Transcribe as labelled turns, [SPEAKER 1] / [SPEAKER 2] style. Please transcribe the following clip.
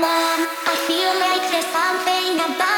[SPEAKER 1] I. I feel like there's something about